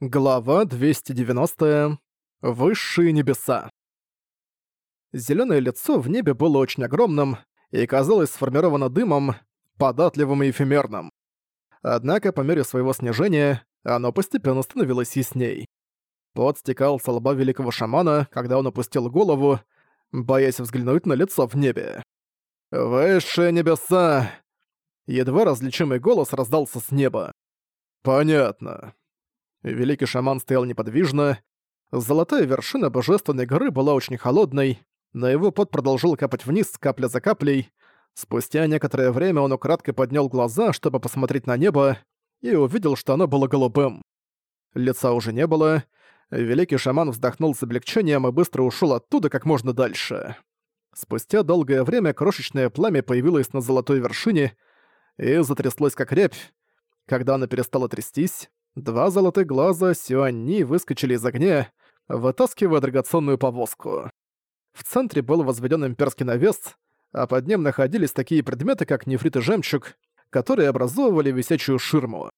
Глава 290. Высшие небеса. Зелёное лицо в небе было очень огромным и казалось сформировано дымом, податливым и эфемерным. Однако по мере своего снижения оно постепенно становилось ясней. Пот стекал с лба великого шамана, когда он опустил голову, боясь взглянуть на лицо в небе. «Высшие небеса!» Едва различимый голос раздался с неба. «Понятно», Великий шаман стоял неподвижно. Золотая вершина божественной горы была очень холодной, но его пот продолжил капать вниз, капля за каплей. Спустя некоторое время он украдкой поднял глаза, чтобы посмотреть на небо, и увидел, что оно было голубым. Лица уже не было. Великий шаман вздохнул с облегчением и быстро ушел оттуда как можно дальше. Спустя долгое время крошечное пламя появилось на золотой вершине и затряслось как рябь. Когда оно перестало трястись, Два золотых глаза Сюанни выскочили из огня, вытаскивая драгоценную повозку. В центре был возведен имперский навес, а под ним находились такие предметы, как нефрит и жемчуг, которые образовывали висячую ширму.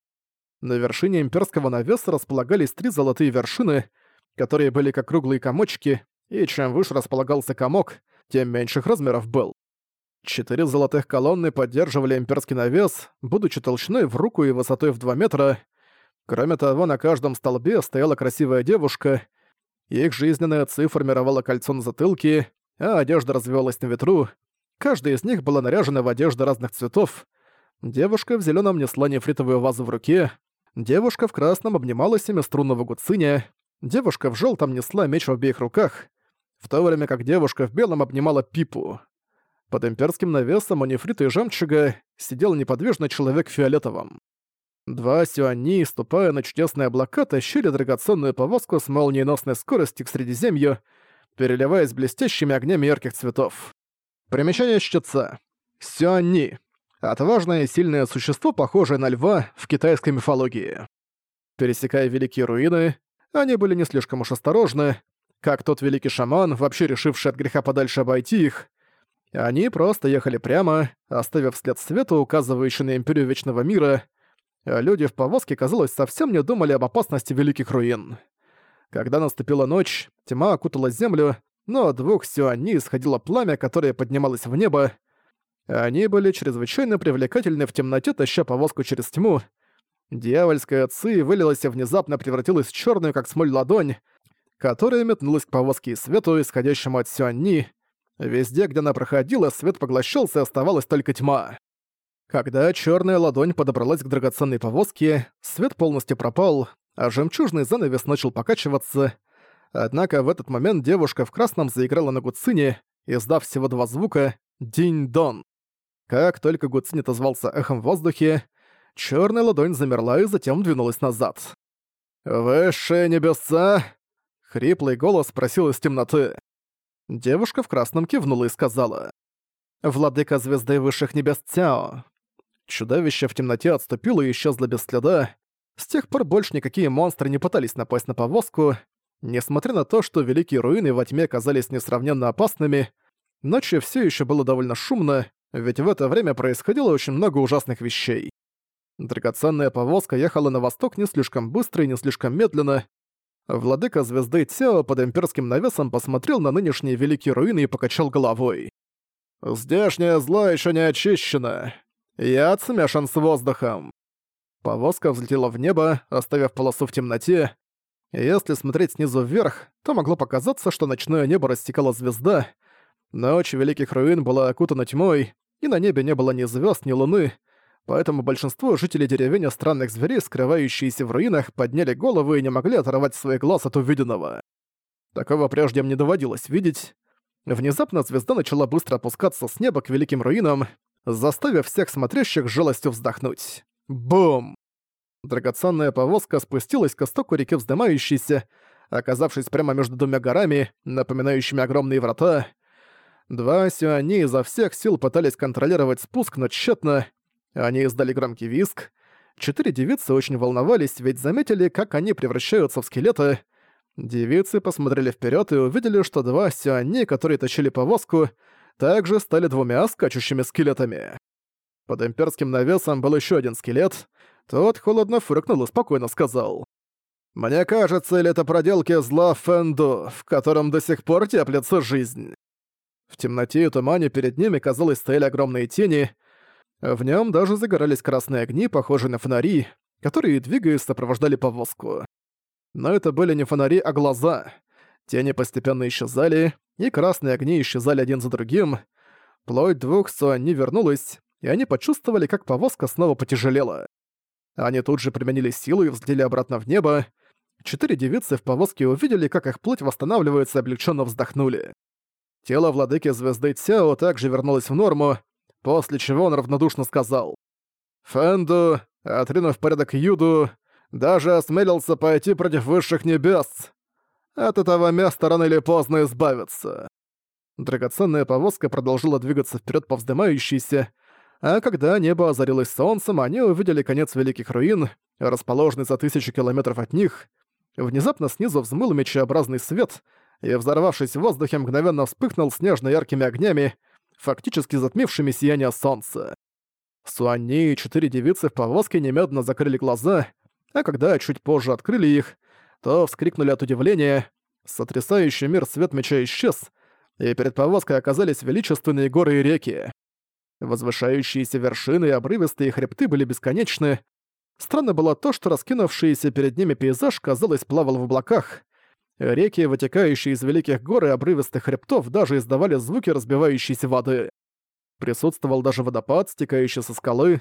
На вершине имперского навеса располагались три золотые вершины, которые были как круглые комочки, и чем выше располагался комок, тем меньших размеров был. Четыре золотых колонны поддерживали имперский навес, будучи толщиной в руку и высотой в 2 метра, Кроме того, на каждом столбе стояла красивая девушка, их жизненная ци формировала кольцо на затылке, а одежда развивалась на ветру. Каждая из них была наряжена в одежды разных цветов. Девушка в зеленом несла нефритовую вазу в руке, девушка в красном обнимала семиструнного гуциня, девушка в желтом несла меч в обеих руках, в то время как девушка в белом обнимала пипу. Под имперским навесом у нефрита и жемчуга сидел неподвижный человек в фиолетовом. Два сюани, ступая на чудесные облака, тащили драгоценную повозку с молниеносной скоростью к Средиземью, переливаясь блестящими огнями ярких цветов. Примечание чтеца. Сюани. Отважное и сильное существо, похожее на льва в китайской мифологии. Пересекая великие руины, они были не слишком уж осторожны, как тот великий шаман, вообще решивший от греха подальше обойти их. Они просто ехали прямо, оставив след света, указывающий на Империю Вечного Мира, люди в повозке, казалось, совсем не думали об опасности Великих Руин. Когда наступила ночь, тьма окутала землю, но от двух сюани исходило пламя, которое поднималось в небо. Они были чрезвычайно привлекательны в темноте, таща повозку через тьму. Дьявольская ци вылилась и внезапно превратилась в черную, как смоль, ладонь, которая метнулась к повозке и свету, исходящему от сюани. Везде, где она проходила, свет поглощался, оставалась только тьма. Когда черная ладонь подобралась к драгоценной повозке, свет полностью пропал, а жемчужный занавес начал покачиваться. Однако в этот момент девушка в красном заиграла на гуцине, издав всего два звука «Динь-дон». Как только гуцин отозвался эхом в воздухе, черная ладонь замерла и затем двинулась назад. «Высшие небеса!» — хриплый голос спросил из темноты. Девушка в красном кивнула и сказала. «Владыка звезды высших небес Цяо, Чудовище в темноте отступило и исчезло без следа. С тех пор больше никакие монстры не пытались напасть на повозку. Несмотря на то, что великие руины во тьме казались несравненно опасными, ночью все еще было довольно шумно, ведь в это время происходило очень много ужасных вещей. Драгоценная повозка ехала на восток не слишком быстро и не слишком медленно. Владыка звезды Цео под имперским навесом посмотрел на нынешние великие руины и покачал головой. «Здешнее зло еще не очищено. Яд смешан с воздухом. Повозка взлетела в небо, оставив полосу в темноте. Если смотреть снизу вверх, то могло показаться, что ночное небо рассекала звезда. Ночь Великих Руин была окутана тьмой, и на небе не было ни звезд, ни луны, поэтому большинство жителей деревень странных зверей, скрывающиеся в руинах, подняли головы и не могли оторвать свой глаз от увиденного. Такого прежде им не доводилось видеть. Внезапно звезда начала быстро опускаться с неба к Великим Руинам, заставив всех смотрящих жалостью вздохнуть. Бум! Драгоценная повозка спустилась к истоку реки вздымающейся, оказавшись прямо между двумя горами, напоминающими огромные врата. Два сюани изо всех сил пытались контролировать спуск, но тщетно. Они издали громкий визг. Четыре девицы очень волновались, ведь заметили, как они превращаются в скелеты. Девицы посмотрели вперед и увидели, что два сюани, которые тащили повозку, также стали двумя скачущими скелетами. Под имперским навесом был еще один скелет. Тот холодно фыркнул и спокойно сказал. Мне кажется, или это проделки зла Фэнду, в котором до сих пор теплится жизнь. В темноте и тумане перед ними, казалось, стояли огромные тени. В нем даже загорались красные огни, похожие на фонари, которые, двигаясь, сопровождали повозку. Но это были не фонари, а глаза. Тени постепенно исчезали, и красные огни исчезали один за другим. Плоть двух Суанни вернулась, и они почувствовали, как повозка снова потяжелела. Они тут же применили силу и взлетели обратно в небо. Четыре девицы в повозке увидели, как их плоть восстанавливается и облегченно вздохнули. Тело владыки звезды Цяо также вернулось в норму, после чего он равнодушно сказал. «Фэнду, отринув порядок Юду, даже осмелился пойти против высших небес. От этого места рано или поздно избавиться». Драгоценная повозка продолжила двигаться вперед по вздымающейся, а когда небо озарилось солнцем, они увидели конец Великих Руин, расположенный за тысячи километров от них. Внезапно снизу взмыл мечеобразный свет — и, взорвавшись в воздухе, мгновенно вспыхнул снежно-яркими огнями, фактически затмившими сияние солнца. Суанни и четыре девицы в повозке немедленно закрыли глаза, а когда чуть позже открыли их, то вскрикнули от удивления. Сотрясающий мир свет меча исчез, и перед повозкой оказались величественные горы и реки. Возвышающиеся вершины и обрывистые хребты были бесконечны. Странно было то, что раскинувшийся перед ними пейзаж, казалось, плавал в облаках, Реки, вытекающие из великих гор и обрывистых хребтов, даже издавали звуки разбивающейся воды. Присутствовал даже водопад, стекающий со скалы,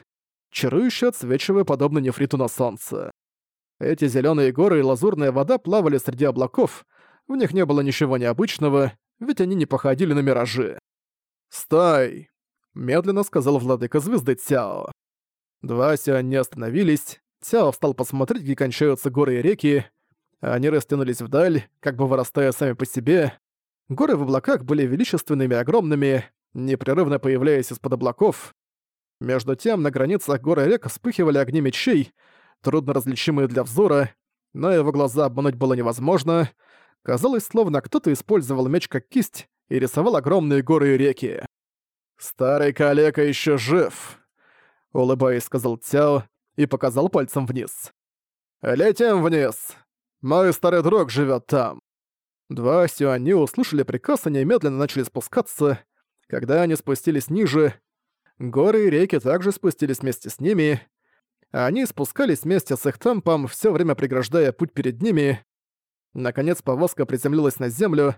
чарующий отсвечивая подобно нефриту на солнце. Эти зеленые горы и лазурная вода плавали среди облаков, в них не было ничего необычного, ведь они не походили на миражи. «Стой!» — медленно сказал владыка звезды Цяо. Два не остановились, Цяо встал посмотреть, где кончаются горы и реки, они растянулись вдаль, как бы вырастая сами по себе. Горы в облаках были величественными и огромными, непрерывно появляясь из-под облаков. Между тем, на границах гор и рек вспыхивали огни мечей, трудно различимые для взора, но его глаза обмануть было невозможно. Казалось, словно кто-то использовал меч как кисть и рисовал огромные горы и реки. «Старый калека еще жив», — улыбаясь, сказал Цяо и показал пальцем вниз. «Летим вниз!» Мой старый друг живет там». Два Сюани услышали приказ и немедленно начали спускаться. Когда они спустились ниже, горы и реки также спустились вместе с ними. Они спускались вместе с их темпом, все время преграждая путь перед ними. Наконец повозка приземлилась на землю.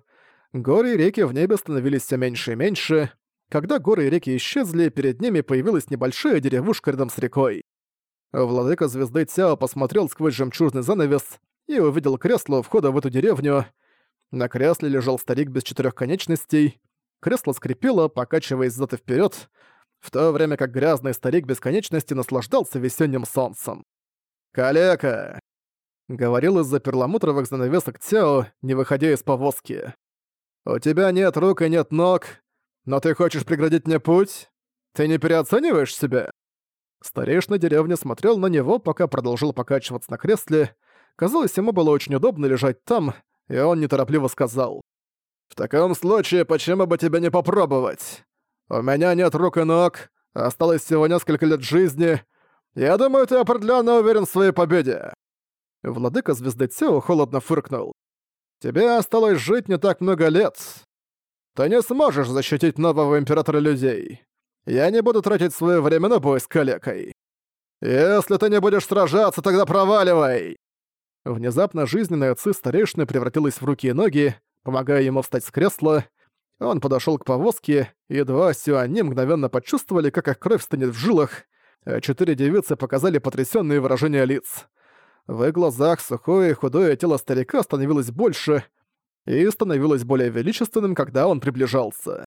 Горы и реки в небе становились все меньше и меньше. Когда горы и реки исчезли, перед ними появилась небольшая деревушка рядом с рекой. Владыка звезды Цяо посмотрел сквозь жемчужный занавес и увидел кресло у входа в эту деревню. На кресле лежал старик без четырех конечностей. Кресло скрипело, покачиваясь зад и вперед, в то время как грязный старик без конечности наслаждался весенним солнцем. «Калека!» — говорил из-за перламутровых занавесок Цяо, не выходя из повозки. «У тебя нет рук и нет ног, но ты хочешь преградить мне путь? Ты не переоцениваешь себя?» Старейшина деревни смотрел на него, пока продолжил покачиваться на кресле, Казалось, ему было очень удобно лежать там, и он неторопливо сказал. «В таком случае, почему бы тебе не попробовать? У меня нет рук и ног, осталось всего несколько лет жизни. Я думаю, ты определенно уверен в своей победе». Владыка Звезды Цео холодно фыркнул. «Тебе осталось жить не так много лет. Ты не сможешь защитить нового императора людей. Я не буду тратить свое время на бой с калекой. Если ты не будешь сражаться, тогда проваливай!» Внезапно жизненная ци старейшины превратилась в руки и ноги, помогая ему встать с кресла. Он подошёл к повозке, и два сюани мгновенно почувствовали, как их кровь станет в жилах, а четыре девицы показали потрясённые выражения лиц. В их глазах сухое худое тело старика становилось больше и становилось более величественным, когда он приближался.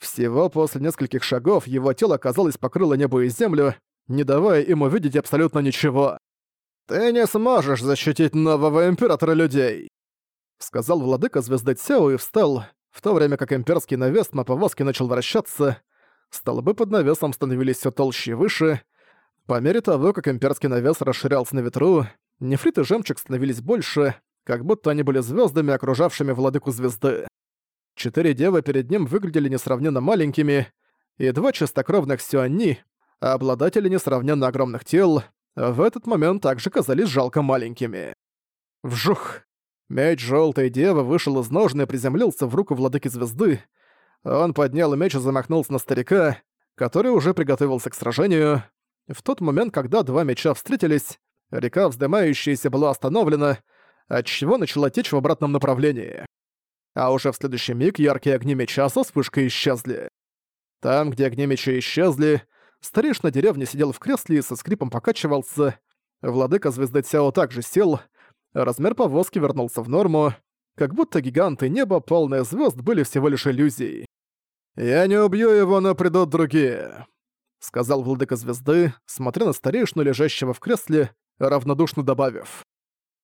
Всего после нескольких шагов его тело, казалось, покрыло небо и землю, не давая им увидеть абсолютно ничего. «Ты не сможешь защитить нового императора людей!» Сказал владыка звезды Цяо и встал, в то время как имперский навес на повозке начал вращаться. Столбы под навесом становились все толще и выше. По мере того, как имперский навес расширялся на ветру, нефрит и жемчуг становились больше, как будто они были звездами, окружавшими владыку звезды. Четыре девы перед ним выглядели несравненно маленькими, и два чистокровных сюанни, обладатели несравненно огромных тел, в этот момент также казались жалко маленькими. Вжух! Меч Желтой Девы вышел из ножны и приземлился в руку владыки звезды. Он поднял меч и замахнулся на старика, который уже приготовился к сражению. В тот момент, когда два меча встретились, река, вздымающаяся, была остановлена, отчего начала течь в обратном направлении. А уже в следующий миг яркие огни меча со вспышкой исчезли. Там, где огни меча исчезли, старейшина деревни сидел в кресле и со скрипом покачивался. Владыка звезды Цяо также сел, размер повозки вернулся в норму, как будто гиганты неба, полное звезд, были всего лишь иллюзией. «Я не убью его, но придут другие», — сказал владыка звезды, смотря на старейшину, лежащего в кресле, равнодушно добавив.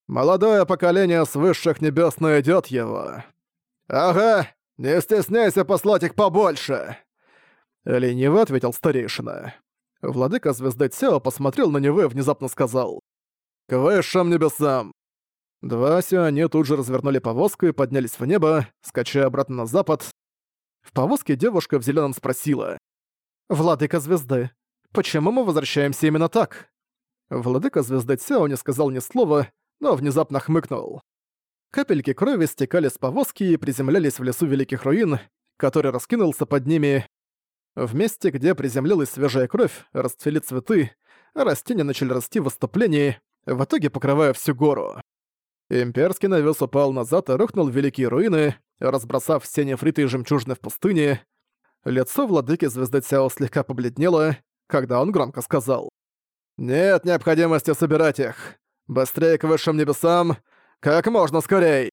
«Молодое поколение с высших небес найдёт его». «Ага, не стесняйся послать их побольше!» Лениво ответил старейшина. Владыка звезды Цео посмотрел на него и внезапно сказал. «К высшим небесам!» Два сюани тут же развернули повозку и поднялись в небо, скачая обратно на запад. В повозке девушка в зеленом спросила. «Владыка звезды, почему мы возвращаемся именно так?» Владыка звезды Цяо не сказал ни слова, но внезапно хмыкнул. Капельки крови стекали с повозки и приземлялись в лесу Великих Руин, который раскинулся под ними. В месте, где приземлилась свежая кровь, расцвели цветы, а растения начали расти в выступлении, в итоге покрывая всю гору. Имперский навес упал назад и рухнул в великие руины, разбросав все нефриты и жемчужины в пустыне. Лицо владыки звезды Цяо слегка побледнело, когда он громко сказал. «Нет необходимости собирать их. Быстрее к высшим небесам, как можно скорей!»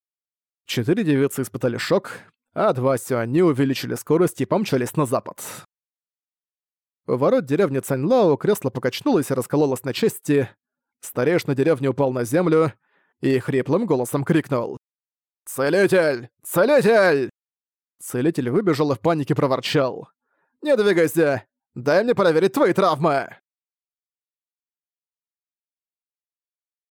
Четыре девицы испытали шок, а два сюани увеличили скорость и помчались на запад. У ворот деревни Цаньлао кресло покачнулось и раскололось на части. Старейшина деревни упал на землю, и хриплым голосом крикнул. «Целитель! Целитель!» Целитель выбежал и в панике проворчал. «Не двигайся! Дай мне проверить твои травмы!»